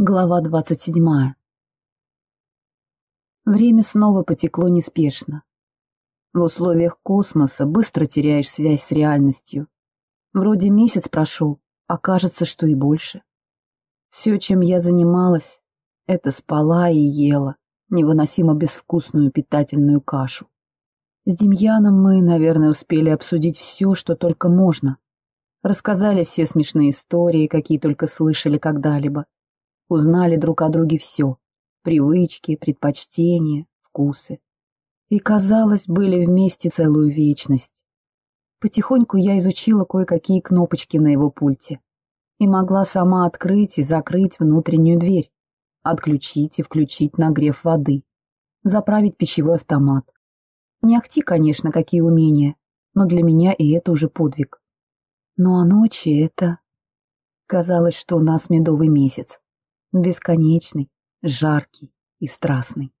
Глава двадцать седьмая Время снова потекло неспешно. В условиях космоса быстро теряешь связь с реальностью. Вроде месяц прошел, а кажется, что и больше. Все, чем я занималась, это спала и ела невыносимо безвкусную питательную кашу. С Демьяном мы, наверное, успели обсудить все, что только можно. Рассказали все смешные истории, какие только слышали когда-либо узнали друг о друге все — привычки, предпочтения, вкусы. И, казалось, были вместе целую вечность. Потихоньку я изучила кое-какие кнопочки на его пульте и могла сама открыть и закрыть внутреннюю дверь, отключить и включить нагрев воды, заправить пищевой автомат. Не ахти, конечно, какие умения, но для меня и это уже подвиг. Ну а ночи — это... Казалось, что у нас медовый месяц бесконечный, жаркий и страстный.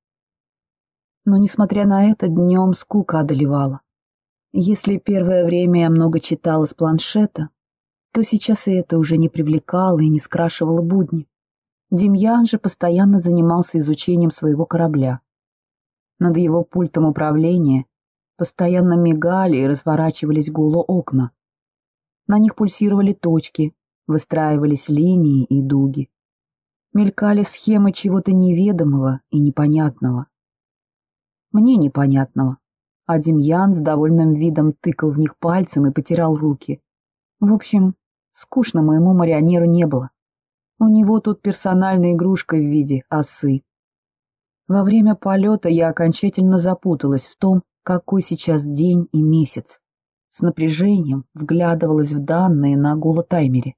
Но, несмотря на это, днем скука одолевала. Если первое время я много читала с планшета, то сейчас и это уже не привлекало и не скрашивало будни. Демьян же постоянно занимался изучением своего корабля. Над его пультом управления постоянно мигали и разворачивались гуло окна. На них пульсировали точки, выстраивались линии и дуги мелькали схемы чего-то неведомого и непонятного. Мне непонятного, а Демьян с довольным видом тыкал в них пальцем и потирал руки. В общем, скучно моему марионеру не было. У него тут персональная игрушка в виде осы. Во время полета я окончательно запуталась в том, какой сейчас день и месяц. С напряжением вглядывалась в данные на голотаймере.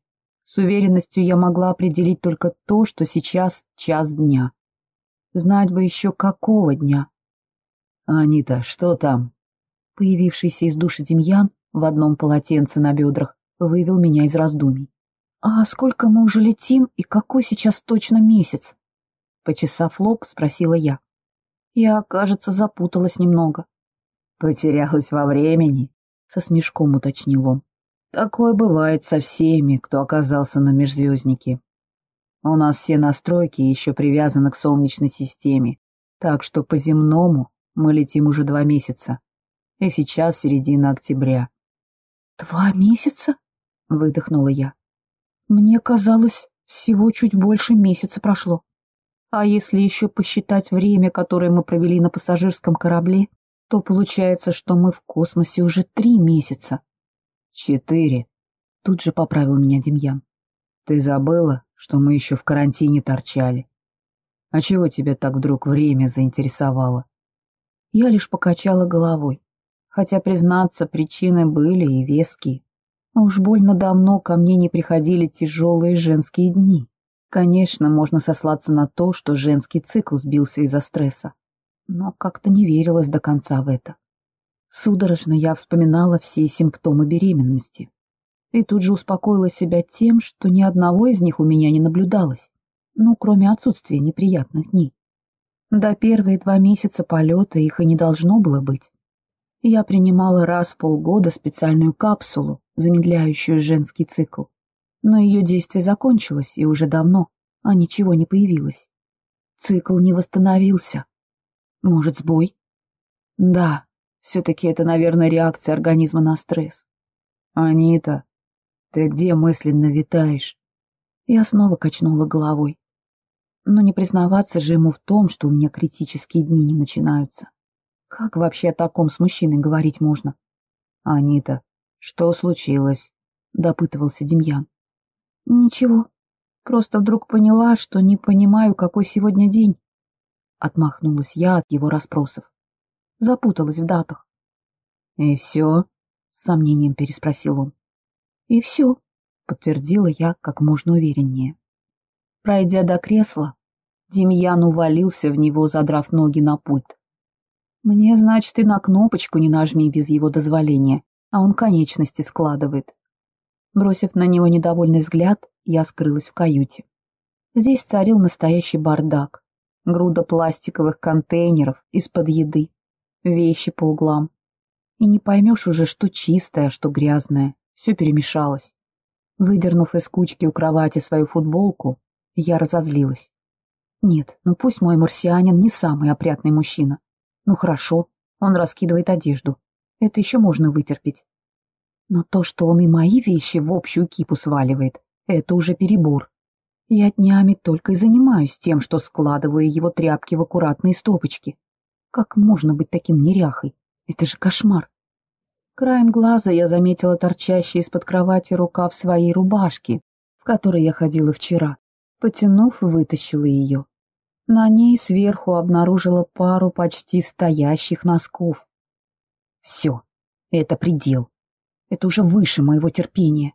С уверенностью я могла определить только то, что сейчас час дня. Знать бы еще какого дня. «Анита, что там?» Появившийся из души Демьян в одном полотенце на бедрах вывел меня из раздумий. «А сколько мы уже летим и какой сейчас точно месяц?» Почесав лоб, спросила я. Я, кажется, запуталась немного. «Потерялась во времени?» — со смешком уточнил он. Такое бывает со всеми, кто оказался на межзвезднике. У нас все настройки еще привязаны к Солнечной системе, так что по земному мы летим уже два месяца. И сейчас середина октября. «Два месяца?» — выдохнула я. «Мне казалось, всего чуть больше месяца прошло. А если еще посчитать время, которое мы провели на пассажирском корабле, то получается, что мы в космосе уже три месяца. «Четыре», — тут же поправил меня Демьян. «Ты забыла, что мы еще в карантине торчали? А чего тебя так вдруг время заинтересовало?» Я лишь покачала головой, хотя, признаться, причины были и веские. Уж больно давно ко мне не приходили тяжелые женские дни. Конечно, можно сослаться на то, что женский цикл сбился из-за стресса, но как-то не верилось до конца в это. Судорожно я вспоминала все симптомы беременности. И тут же успокоила себя тем, что ни одного из них у меня не наблюдалось, ну, кроме отсутствия неприятных дней. До первые два месяца полета их и не должно было быть. Я принимала раз в полгода специальную капсулу, замедляющую женский цикл. Но ее действие закончилось, и уже давно, а ничего не появилось. Цикл не восстановился. Может, сбой? Да, все-таки это, наверное, реакция организма на стресс. «Анита, ты где мысленно витаешь?» Я снова качнула головой. Но не признаваться же ему в том, что у меня критические дни не начинаются. Как вообще о таком с мужчиной говорить можно? «Анита, что случилось?» — допытывался Демьян. «Ничего. Просто вдруг поняла, что не понимаю, какой сегодня день». Отмахнулась я от его расспросов запуталась в датах. — И все? — с сомнением переспросил он. — И все, — подтвердила я как можно увереннее. Пройдя до кресла, Демьян увалился в него, задрав ноги на пульт. Мне, значит, и на кнопочку не нажми без его дозволения, а он конечности складывает. Бросив на него недовольный взгляд, я скрылась в каюте. Здесь царил настоящий бардак. Груда пластиковых контейнеров из-под еды, вещи по углам. И не поймешь уже, что чистое, что грязное. Все перемешалось. Выдернув из кучки у кровати свою футболку, я разозлилась. Нет, ну пусть мой марсианин не самый опрятный мужчина. Ну хорошо, он раскидывает одежду. Это еще можно вытерпеть. Но то, что он и мои вещи в общую кипу сваливает, это уже перебор. Я днями только и занимаюсь тем, что складываю его тряпки в аккуратные стопочки. Как можно быть таким неряхой? Это же кошмар. Краем глаза я заметила торчащий из-под кровати рукав своей рубашки, в которой я ходила вчера. Потянув, вытащила ее. На ней сверху обнаружила пару почти стоящих носков. Все, это предел. Это уже выше моего терпения.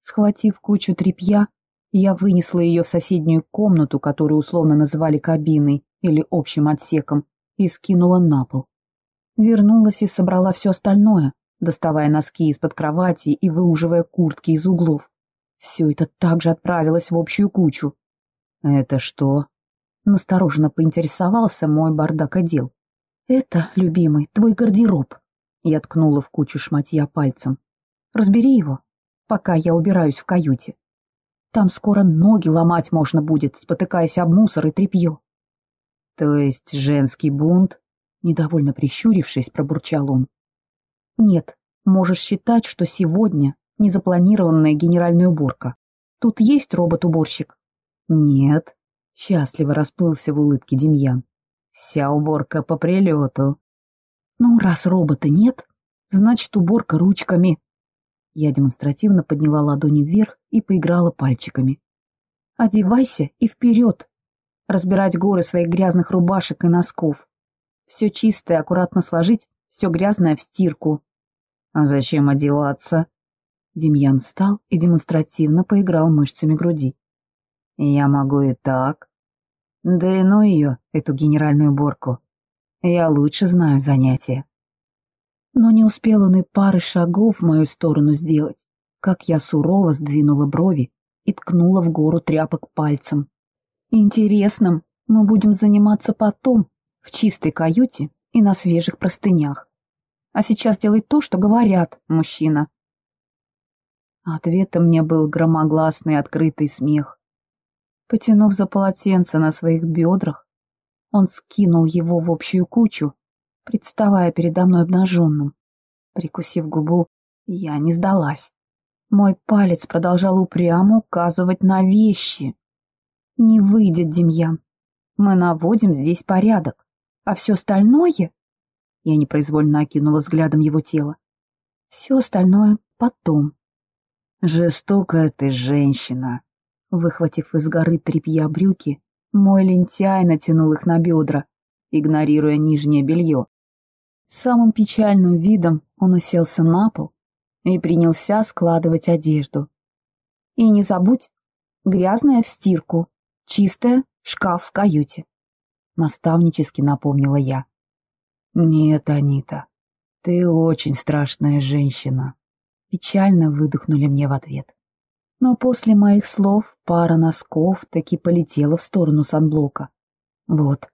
Схватив кучу тряпья, я вынесла ее в соседнюю комнату, которую условно называли кабиной или общим отсеком, и скинула на пол. Вернулась и собрала все остальное, доставая носки из-под кровати и выуживая куртки из углов. Все это также отправилось в общую кучу. «Это что?» — настороженно поинтересовался мой бардак одел. «Это, любимый, твой гардероб». Я ткнула в кучу шматья пальцем. «Разбери его, пока я убираюсь в каюте. Там скоро ноги ломать можно будет, спотыкаясь об мусор и тряпье». «То есть женский бунт?» — недовольно прищурившись, пробурчал он. «Нет, можешь считать, что сегодня незапланированная генеральная уборка. Тут есть робот-уборщик? Нет. Счастливо расплылся в улыбке Демьян. Вся уборка по прилету. Ну, раз робота нет, значит, уборка ручками. Я демонстративно подняла ладони вверх и поиграла пальчиками. Одевайся и вперед. Разбирать горы своих грязных рубашек и носков. Все чистое аккуратно сложить, все грязное в стирку. А зачем одеваться? Демьян встал и демонстративно поиграл мышцами груди. «Я могу и так. Да и ну ее, эту генеральную уборку. Я лучше знаю занятия». Но не успел он и пары шагов в мою сторону сделать, как я сурово сдвинула брови и ткнула в гору тряпок пальцем. «Интересным мы будем заниматься потом, в чистой каюте и на свежих простынях. А сейчас делай то, что говорят, мужчина». Ответом мне был громогласный открытый смех. Потянув за полотенце на своих бедрах, он скинул его в общую кучу, представая передо мной обнаженным. Прикусив губу, я не сдалась. Мой палец продолжал упрямо указывать на вещи. «Не выйдет, Демьян. Мы наводим здесь порядок. А все остальное...» Я непроизвольно окинула взглядом его тело. «Все остальное потом». «Жестокая ты женщина!» Выхватив из горы тряпья брюки, мой лентяй натянул их на бедра, игнорируя нижнее белье. Самым печальным видом он уселся на пол и принялся складывать одежду. «И не забудь, грязная в стирку, чистая шкаф в каюте», — наставнически напомнила я. «Нет, Анита, ты очень страшная женщина», Печально выдохнули мне в ответ. Но после моих слов пара носков таки полетела в сторону санблока. Вот,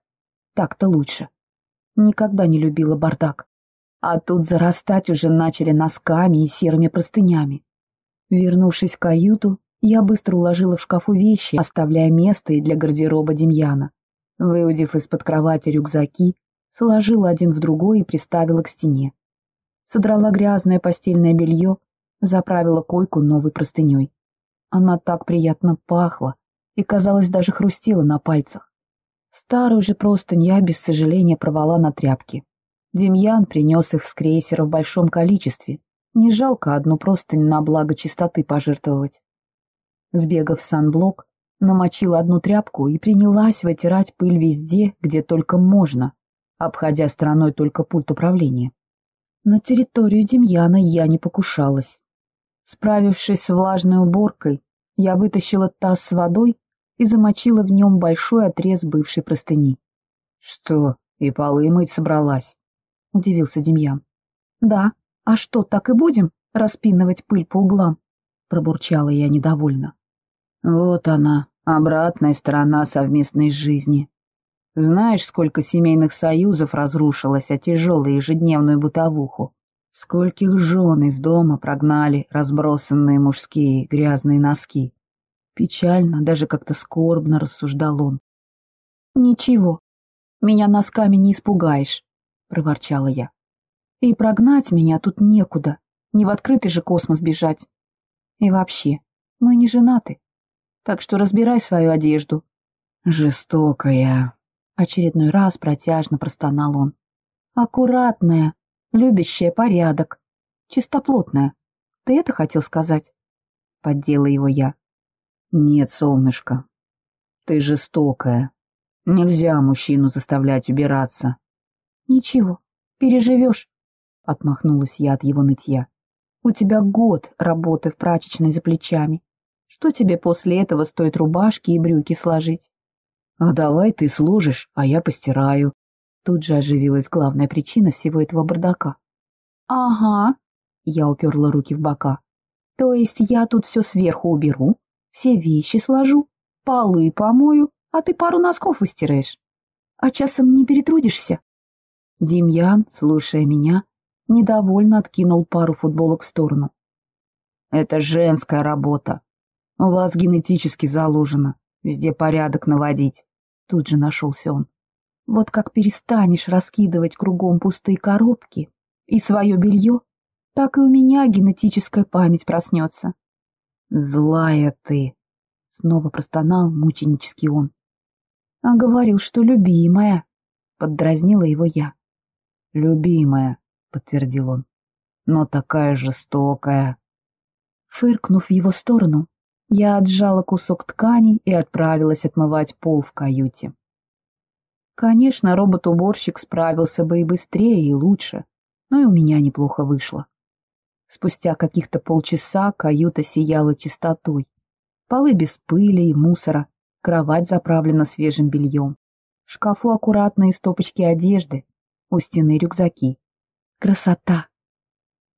так-то лучше. Никогда не любила бардак. А тут зарастать уже начали носками и серыми простынями. Вернувшись в каюту, я быстро уложила в шкафу вещи, оставляя место и для гардероба Демьяна. Выудив из-под кровати рюкзаки, сложила один в другой и приставила к стене. Содрала грязное постельное белье заправила койку новой простыней. Она так приятно пахла и, казалось, даже хрустела на пальцах. Старую же простынь я без сожаления провала на тряпке. Демьян принес их с крейсера в большом количестве. Не жалко одну простынь на благо чистоты пожертвовать. Сбегав в санблок, намочила одну тряпку и принялась вытирать пыль везде, где только можно, обходя стороной только пульт управления. На территорию Демьяна я не покушалась. Справившись с влажной уборкой, я вытащила таз с водой и замочила в нем большой отрез бывшей простыни. — Что, и полы мыть собралась? — удивился Демьян. — Да, а что, так и будем распинывать пыль по углам? — пробурчала я недовольно. — Вот она, обратная сторона совместной жизни. Знаешь, сколько семейных союзов разрушилось о тяжелую ежедневную бытовуху? Скольких жен из дома прогнали разбросанные мужские грязные носки. Печально, даже как-то скорбно рассуждал он. «Ничего, меня носками не испугаешь», — проворчала я. «И прогнать меня тут некуда, не в открытый же космос бежать. И вообще, мы не женаты, так что разбирай свою одежду». «Жестокая», — очередной раз протяжно простонал он. «Аккуратная, любящая порядок, чистоплотная. Ты это хотел сказать?» Поддела его я. «Нет, солнышко, ты жестокая. Нельзя мужчину заставлять убираться». «Ничего, переживешь», — отмахнулась я от его нытья. «У тебя год работы в прачечной за плечами. Что тебе после этого стоит рубашки и брюки сложить?» «А давай ты сложишь, а я постираю». Тут же оживилась главная причина всего этого бардака. «Ага», — я уперла руки в бока. «То есть я тут все сверху уберу, все вещи сложу, полы помою, а ты пару носков выстираешь. А часом не перетрудишься?» Демьян, слушая меня, недовольно откинул пару футболок в сторону. «Это женская работа. У вас генетически заложено. Везде порядок наводить». Тут же нашелся он. «Вот как перестанешь раскидывать кругом пустые коробки и свое белье, так и у меня генетическая память проснется. «Злая ты!» — снова простонал мученический он. «А говорил, что любимая!» — поддразнила его я. «Любимая!» — подтвердил он. «Но такая жестокая!» Фыркнув в его сторону, я отжала кусок ткани и отправилась отмывать пол в каюте. Конечно, робот-уборщик справился бы и быстрее, и лучше, но и у меня неплохо вышло. Спустя каких-то полчаса каюта сияла чистотой. Полы без пыли и мусора, кровать заправлена свежим бельем. В шкафу аккуратные стопочки одежды, у стены рюкзаки. Красота!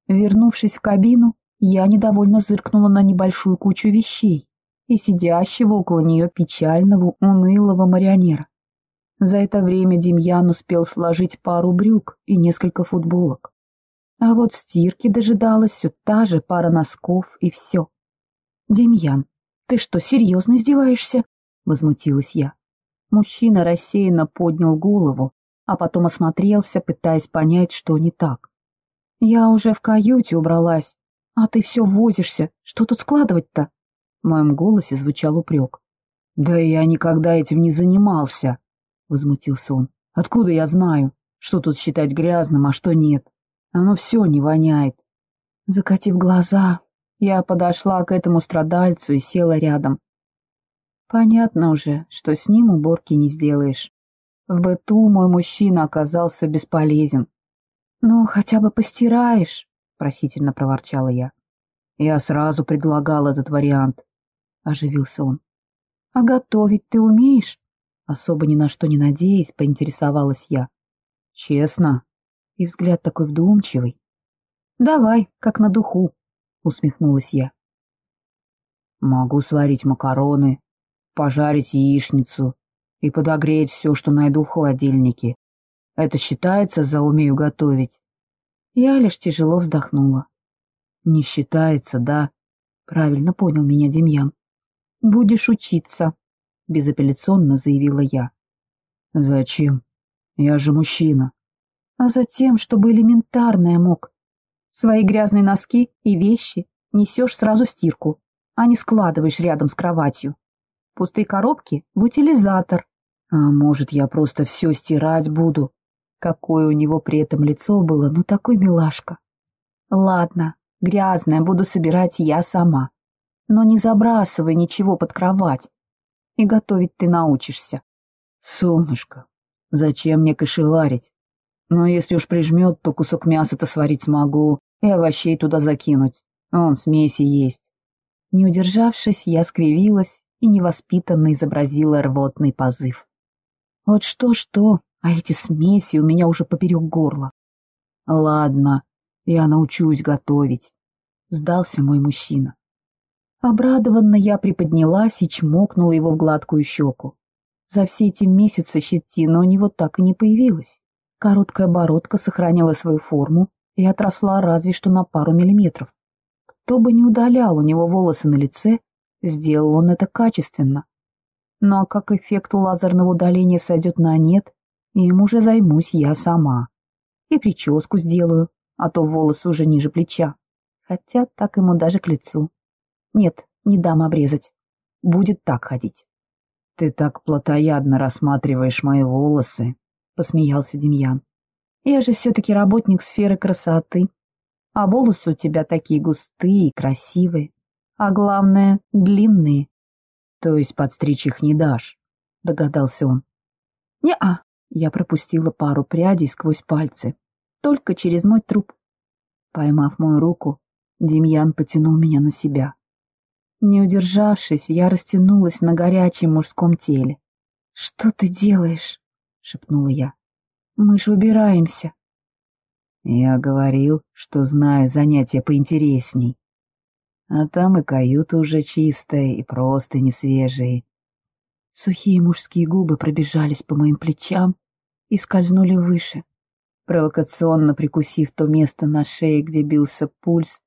Вернувшись в кабину, я недовольно зыркнула на небольшую кучу вещей и сидящего около нее печального, унылого марионера. За это время Демьян успел сложить пару брюк и несколько футболок. А вот стирки дожидалась все та же пара носков и все. «Демьян, ты что, серьезно издеваешься?» — возмутилась я. Мужчина рассеянно поднял голову, а потом осмотрелся, пытаясь понять, что не так. «Я уже в каюте убралась, а ты все возишься. Что тут складывать-то?» В моем голосе звучал упрек. «Да я никогда этим не занимался», — возмутился он. «Откуда я знаю, что тут считать грязным, а что нет?» Оно все не воняет. Закатив глаза, я подошла к этому страдальцу и села рядом. Понятно уже, что с ним уборки не сделаешь. В быту мой мужчина оказался бесполезен. «Ну, хотя бы постираешь», — просительно проворчала я. «Я сразу предлагал этот вариант», — оживился он. «А готовить ты умеешь?» Особо ни на что не надеясь, поинтересовалась я. «Честно?» и взгляд такой вдумчивый. «Давай, как на духу», — усмехнулась я. «Могу сварить макароны, пожарить яичницу и подогреть все, что найду в холодильнике. Это считается за умею готовить?» Я лишь тяжело вздохнула. «Не считается, да?» — правильно понял меня Демьян. «Будешь учиться», — безапелляционно заявила я. «Зачем? Я же мужчина а затем, чтобы элементарное мог. Свои грязные носки и вещи несешь сразу в стирку, а не складываешь рядом с кроватью. Пустые коробки в утилизатор. А может, я просто все стирать буду? Какое у него при этом лицо было, ну такой милашка. Ладно, грязное буду собирать я сама. Но не забрасывай ничего под кровать. И готовить ты научишься. Солнышко, зачем мне кошеварить? Но если уж прижмет, то кусок мяса-то сварить смогу и овощей туда закинуть. Он смеси есть. Не удержавшись, я скривилась и невоспитанно изобразила рвотный позыв. Вот что-что, а эти смеси у меня уже поперек горла. Ладно, я научусь готовить, — сдался мой мужчина. Обрадованно я приподнялась и чмокнула его в гладкую щеку. За все эти месяцы щетина у него так и не появилась. Короткая бородка сохранила свою форму и отросла разве что на пару миллиметров. Кто бы ни удалял у него волосы на лице, Сделал он это качественно. Ну а как эффект лазерного удаления сойдет на нет, им уже займусь я сама. И прическу сделаю, а то волосы уже ниже плеча. Хотя так ему даже к лицу. Нет, не дам обрезать. Будет так ходить. «Ты так плотоядно рассматриваешь мои волосы», — посмеялся Демьян. «Я же все-таки работник сферы красоты, а волосы у тебя такие густые и красивые, а главное — длинные». «То есть подстричь их не дашь?» — догадался он. «Не-а», — я пропустила пару прядей сквозь пальцы, только через мой труп. Поймав мою руку, Демьян потянул меня на себя. Не удержавшись, я растянулась на горячем мужском теле. «Что ты делаешь?» — шепнула я. «Мы же убираемся». Я говорил, что знаю занятия поинтересней. А там и каюта уже чистая, и просто не свежие. Сухие мужские губы пробежались по моим плечам и скользнули выше, провокационно прикусив то место на шее, где бился пульс,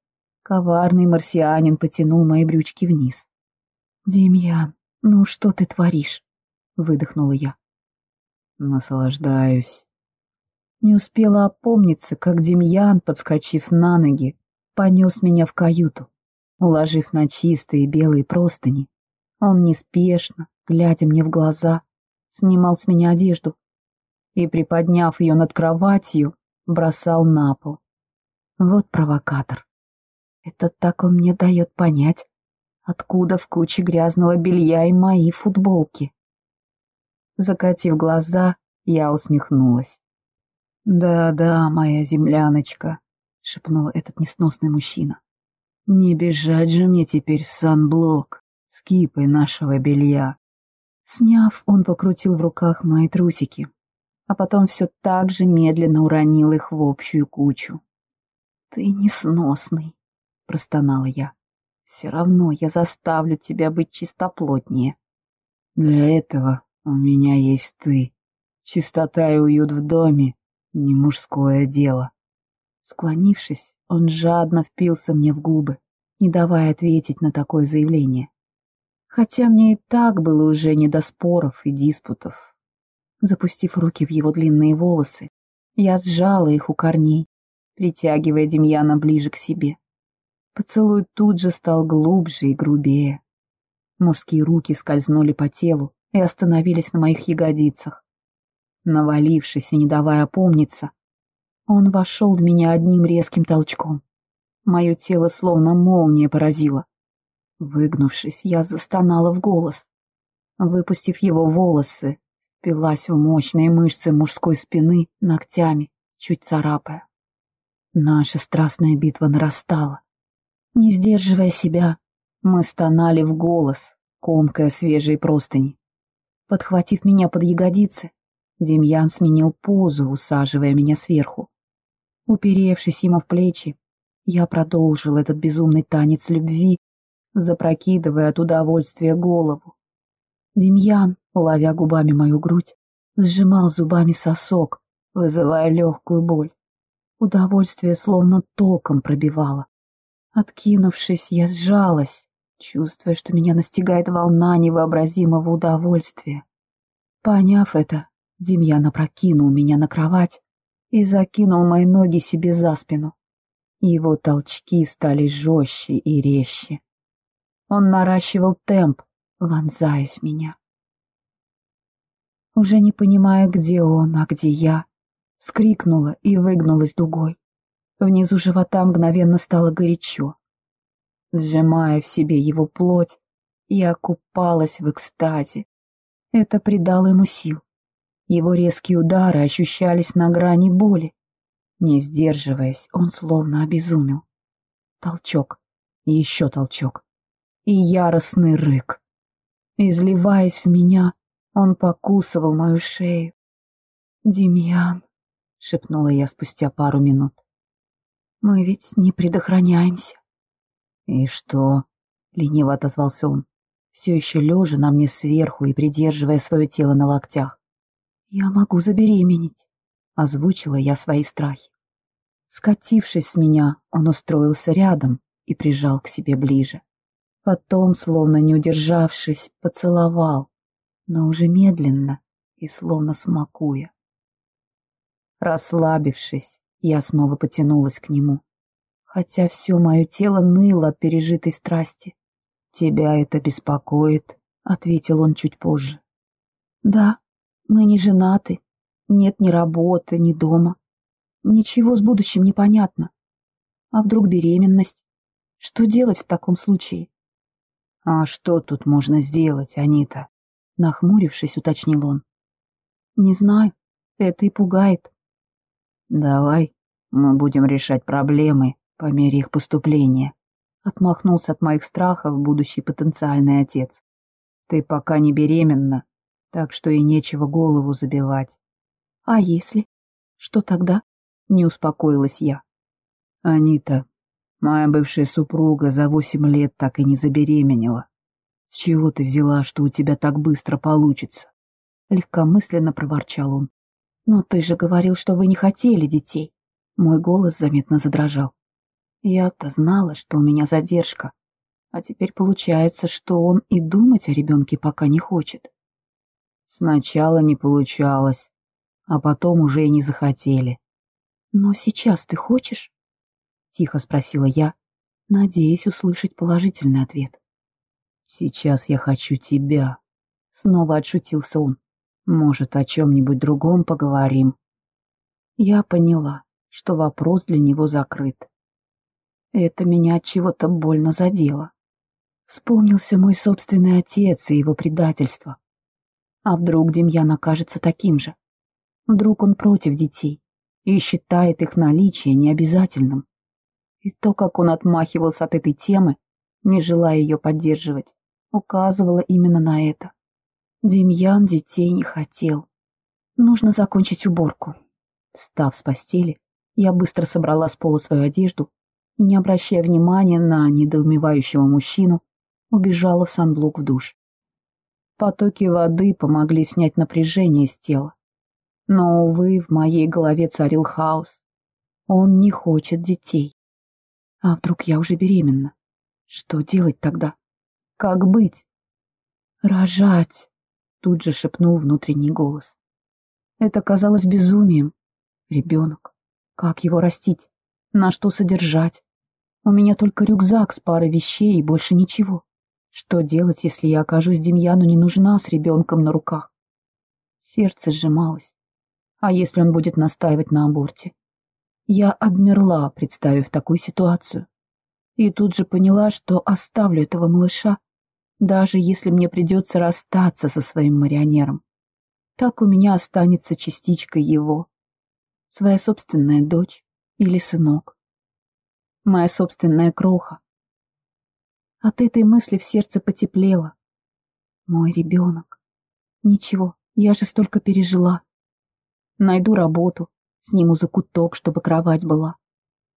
Коварный марсианин потянул мои брючки вниз. «Демьян, ну что ты творишь?» — выдохнула я. «Наслаждаюсь». Не успела опомниться, как Демьян, подскочив на ноги, понес меня в каюту, уложив на чистые белые простыни. Он неспешно, глядя мне в глаза, снимал с меня одежду и, приподняв ее над кроватью, бросал на пол. Вот провокатор. Это так он мне дает понять, откуда в куче грязного белья и мои футболки. Закатив глаза, я усмехнулась. «Да-да, моя земляночка», — шепнул этот несносный мужчина. «Не бежать же мне теперь в санблок с кипой нашего белья». Сняв, он покрутил в руках мои трусики, а потом все так же медленно уронил их в общую кучу. «Ты несносный», простонала я. Все равно я заставлю тебя быть чистоплотнее. Для этого у меня есть ты. Чистота и уют в доме — не мужское дело. Склонившись, он жадно впился мне в губы, не давая ответить на такое заявление. Хотя мне и так было уже не до споров и диспутов. Запустив руки в его длинные волосы, я сжала их у корней, притягивая Демьяна ближе к себе. Поцелуй тут же стал глубже и грубее. Мужские руки скользнули по телу и остановились на моих ягодицах. Навалившись и не давая опомниться, он вошел в меня одним резким толчком. Мое тело словно молния поразило. Выгнувшись, я застонала в голос. Выпустив его волосы, впилась в мощные мышцы мужской спины ногтями, чуть царапая. Наша страстная битва нарастала. Не сдерживая себя, мы стонали в голос, комкая свежие простыни. Подхватив меня под ягодицы, Демьян сменил позу, усаживая меня сверху. Уперевшись ему в плечи, я продолжил этот безумный танец любви, запрокидывая от удовольствия голову. Демьян, ловя губами мою грудь, сжимал зубами сосок, вызывая легкую боль. Удовольствие словно током пробивало. Откинувшись, я сжалась, чувствуя, что меня настигает волна невообразимого удовольствия. Поняв это, Демьян опрокинул меня на кровать и закинул мои ноги себе за спину. Его толчки стали жестче и резче. Он наращивал темп, вонзаясь меня. Уже не понимая, где он, а где я, скрикнула и выгнулась дугой. Внизу живота мгновенно стало горячо. Сжимая в себе его плоть, я купалась в экстазе. Это придало ему сил. Его резкие удары ощущались на грани боли. Не сдерживаясь, он словно обезумел. Толчок, еще толчок и яростный рык. Изливаясь в меня, он покусывал мою шею. «Демьян», — шепнула я спустя пару минут, мы ведь не предохраняемся. И что? Лениво отозвался он, все еще лежа на мне сверху и придерживая свое тело на локтях. Я могу забеременеть, озвучила я свои страхи. Скатившись с меня, он устроился рядом и прижал к себе ближе. Потом, словно не удержавшись, поцеловал, но уже медленно и словно смакуя. Расслабившись, я снова потянулась к нему, хотя все мое тело ныло от пережитой страсти. «Тебя это беспокоит?» — ответил он чуть позже. «Да, мы не женаты, нет ни работы, ни дома. Ничего с будущим не понятно. А вдруг беременность? Что делать в таком случае?» «А что тут можно сделать, Анита?» Нахмурившись, уточнил он. «Не знаю, это и пугает». «Давай, мы будем решать проблемы по мере их поступления», отмахнулся от моих страхов будущий потенциальный отец. «Ты пока не беременна, так что и нечего голову забивать». «А если? Что тогда?» — не успокоилась я. «Анита, моя бывшая супруга за восемь лет так и не забеременела. С чего ты взяла, что у тебя так быстро получится?» Легкомысленно проворчал он. «Но ты же говорил, что вы не хотели детей». Мой голос заметно задрожал. Я-то знала, что у меня задержка, а теперь получается, что он и думать о ребенке пока не хочет. Сначала не получалось, а потом уже и не захотели. «Но сейчас ты хочешь?» — тихо спросила я, надеясь услышать положительный ответ. «Сейчас я хочу тебя», — снова отшутился он. «Может, о чем-нибудь другом поговорим?» Я поняла, что вопрос для него закрыт. Это меня от чего-то больно задело. Вспомнился мой собственный отец и его предательство. А вдруг Демьян окажется таким же? Вдруг он против детей и считает их наличие необязательным? И то, как он отмахивался от этой темы, не желая ее поддерживать, указывало именно на это. Демьян детей не хотел. Нужно закончить уборку. Встав с постели, я быстро собрала с пола свою одежду и, не обращая внимания на недоумевающего мужчину, убежала в санблок в душ. Потоки воды помогли снять напряжение с тела. Но, увы, в моей голове царил хаос. Он не хочет детей. А вдруг я уже беременна? Что делать тогда? Как быть? Рожать, тут же шепнул внутренний голос. Это казалось безумием. Ребенок. Как его растить? На что содержать? У меня только рюкзак с парой вещей и больше ничего. Что делать, если я окажусь Демьяну не нужна с ребенком на руках? Сердце сжималось. А если он будет настаивать на аборте? Я обмерла, представив такую ситуацию. И тут же поняла, что оставлю этого малыша, даже если мне придется расстаться со своим марионером. Так у меня останется частичка его, своя собственная дочь или сынок моя собственная кроха. От этой мысли в сердце потеплело. Мой ребенок. Ничего, я же столько пережила. Найду работу, сниму закуток, чтобы кровать была.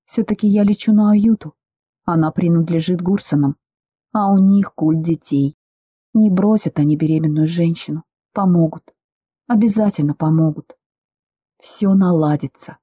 Все-таки я лечу на уюту. Она принадлежит Гурсонам, а у них культ детей. Не бросят они беременную женщину, помогут. Обязательно помогут. Все наладится.